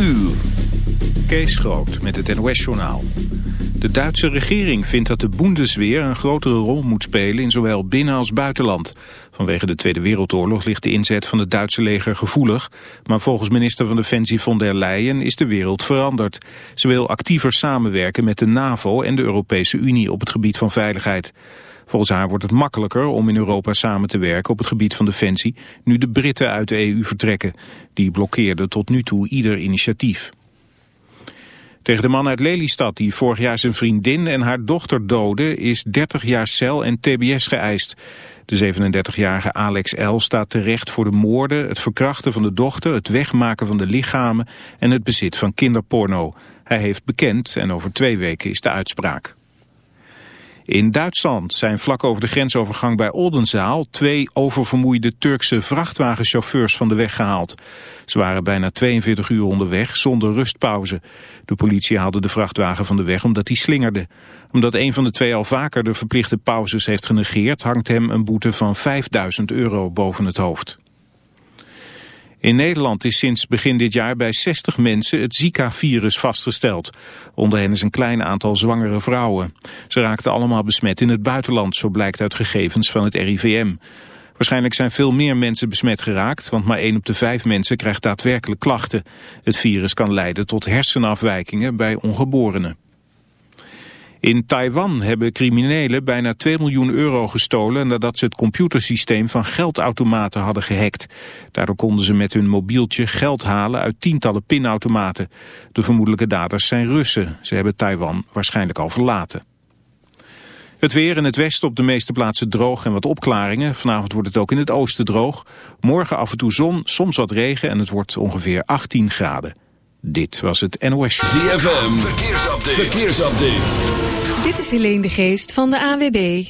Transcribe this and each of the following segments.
uur. Kees Groot met het NOS-journaal. De Duitse regering vindt dat de Bundesweer een grotere rol moet spelen in zowel binnen- als buitenland. Vanwege de Tweede Wereldoorlog ligt de inzet van het Duitse leger gevoelig. Maar volgens minister van Defensie von der Leyen is de wereld veranderd. Ze wil actiever samenwerken met de NAVO en de Europese Unie op het gebied van veiligheid. Volgens haar wordt het makkelijker om in Europa samen te werken op het gebied van defensie, nu de Britten uit de EU vertrekken. Die blokkeerden tot nu toe ieder initiatief. Tegen de man uit Lelystad die vorig jaar zijn vriendin en haar dochter doodde... is 30 jaar cel en tbs geëist. De 37-jarige Alex L. staat terecht voor de moorden, het verkrachten van de dochter... het wegmaken van de lichamen en het bezit van kinderporno. Hij heeft bekend en over twee weken is de uitspraak. In Duitsland zijn vlak over de grensovergang bij Oldenzaal twee oververmoeide Turkse vrachtwagenchauffeurs van de weg gehaald. Ze waren bijna 42 uur onderweg zonder rustpauze. De politie haalde de vrachtwagen van de weg omdat hij slingerde. Omdat een van de twee al vaker de verplichte pauzes heeft genegeerd, hangt hem een boete van 5000 euro boven het hoofd. In Nederland is sinds begin dit jaar bij 60 mensen het Zika-virus vastgesteld. Onder hen is een klein aantal zwangere vrouwen. Ze raakten allemaal besmet in het buitenland, zo blijkt uit gegevens van het RIVM. Waarschijnlijk zijn veel meer mensen besmet geraakt, want maar 1 op de 5 mensen krijgt daadwerkelijk klachten. Het virus kan leiden tot hersenafwijkingen bij ongeborenen. In Taiwan hebben criminelen bijna 2 miljoen euro gestolen nadat ze het computersysteem van geldautomaten hadden gehackt. Daardoor konden ze met hun mobieltje geld halen uit tientallen pinautomaten. De vermoedelijke daders zijn Russen. Ze hebben Taiwan waarschijnlijk al verlaten. Het weer in het westen op de meeste plaatsen droog en wat opklaringen. Vanavond wordt het ook in het oosten droog. Morgen af en toe zon, soms wat regen en het wordt ongeveer 18 graden. Dit was het NOS. ZFM, verkeersupdate. verkeersupdate. Dit is Helene de Geest van de AWB.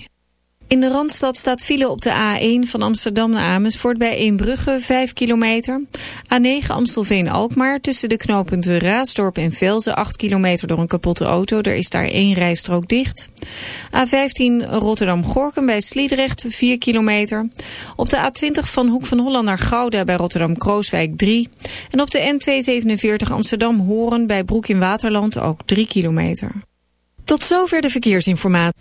In de Randstad staat file op de A1 van Amsterdam naar Amersfoort bij Eembrugge 5 kilometer. A9 Amstelveen-Alkmaar tussen de knooppunten Raasdorp en Velzen 8 kilometer door een kapotte auto. Er is daar één rijstrook dicht. A15 Rotterdam-Gorkum bij Sliedrecht 4 kilometer. Op de A20 van Hoek van Holland naar Gouda bij Rotterdam-Krooswijk 3. En op de N247 Amsterdam-Horen bij Broek in Waterland ook 3 kilometer. Tot zover de verkeersinformatie.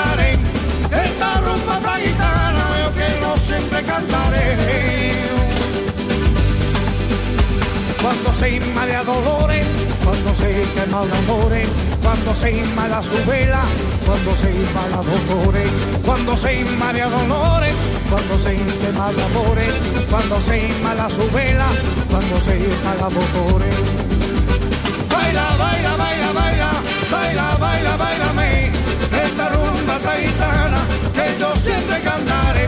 Siempre cantaré. Cuando se inmala dolores, cuando se quema de amores, cuando se inmala su vela, cuando se inmala dolores, cuando se inmala dolores, cuando se quema de amores, cuando se inmala su vela, cuando se inmala dolores. Baila, baila, baila, baila, baila, baila, bailame, esta rumba taitana que yo siempre cantaré,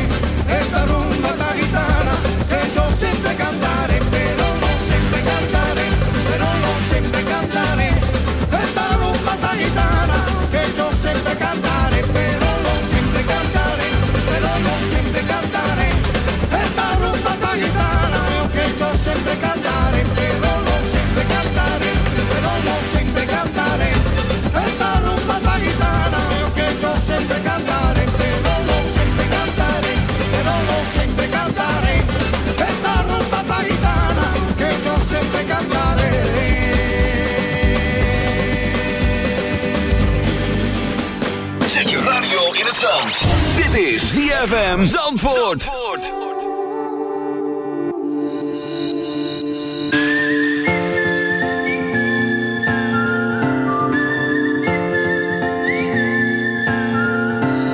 ZFM Zandvoort.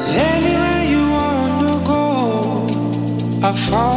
Anywhere you wanna go, I follow.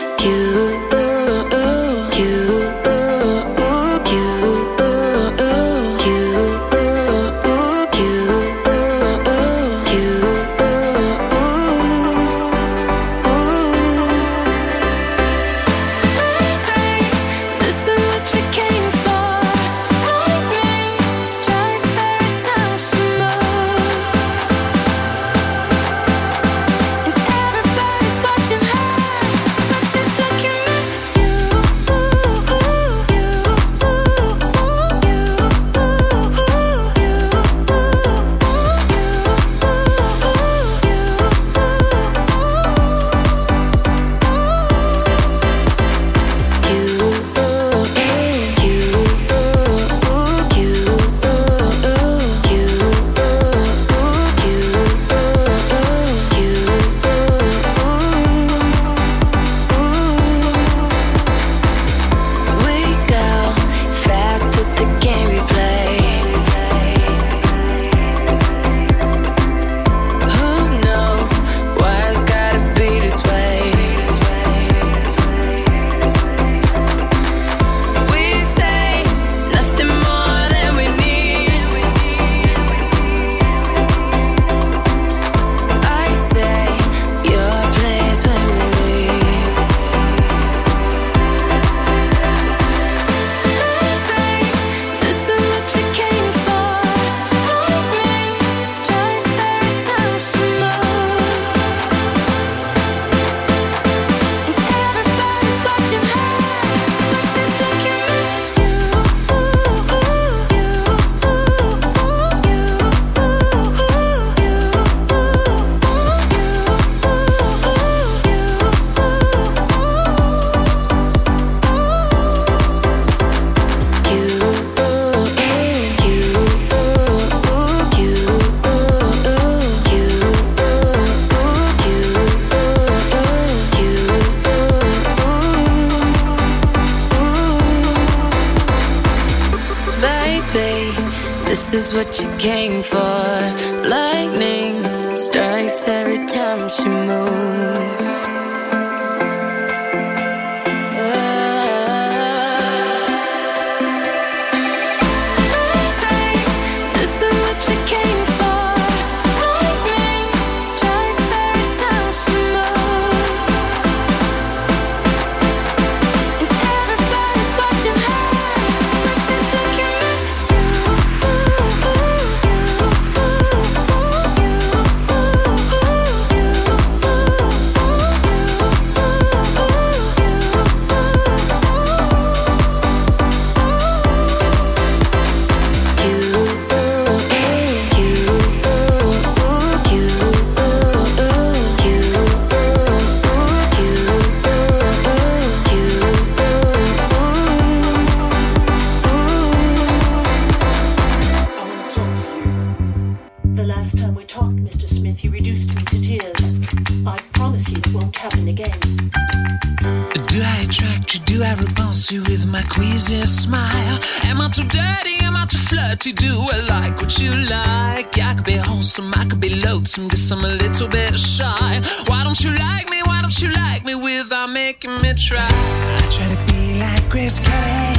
don't you like me? Why don't you like me without making me try? I try to be like Chris Kelly,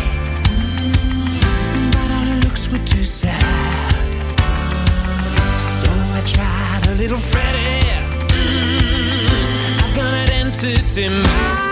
mm, but all her looks were too sad. So I tried a little Freddie. Mm, I've got an entity mind.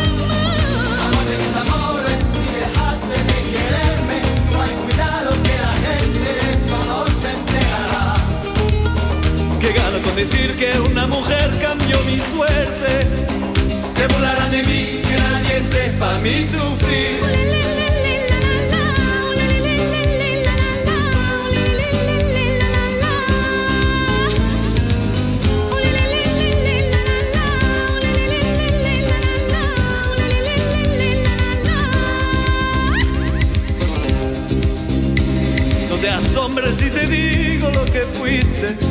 Decir que una mujer cambió mi suerte. Se burlarán de mí, que nadie sepa mi sufrir. Te asombres si te digo lo que fuiste.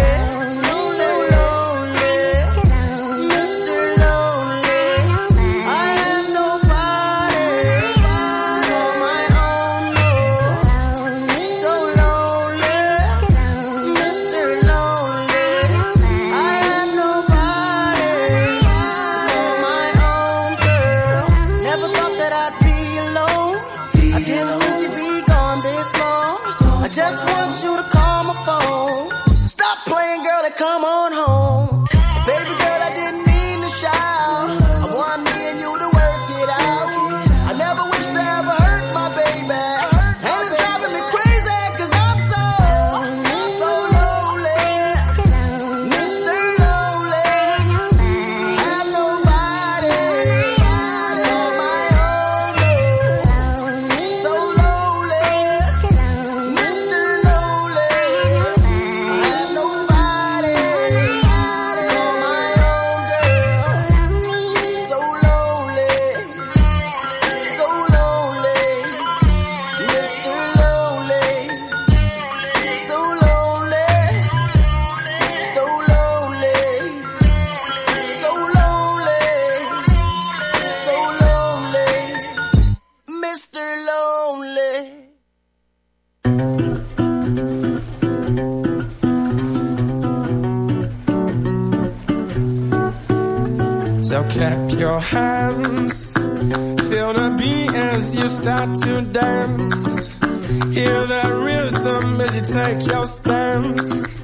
rhythm as you take your stance.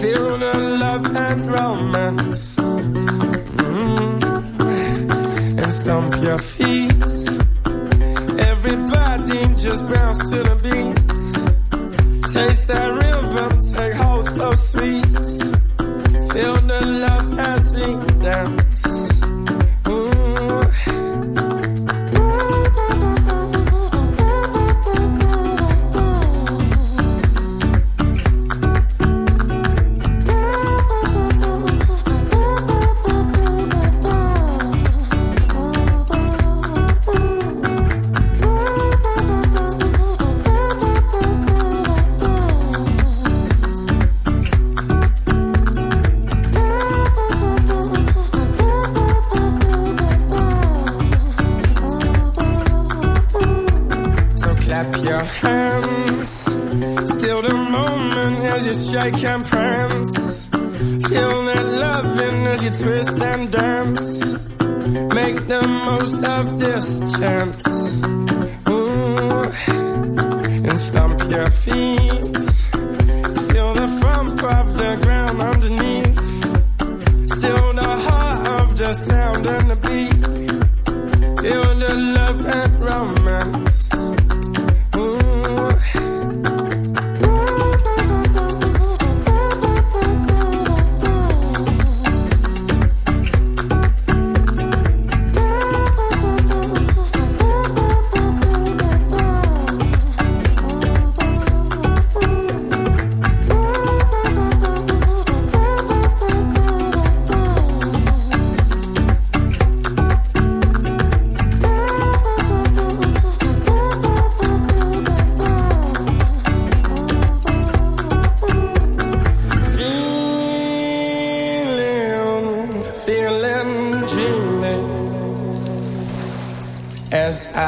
Feeling the love and romance. Mm. And stomp your feet. Everybody just bounce to the beat. Taste that rhythm, take hold so sweet.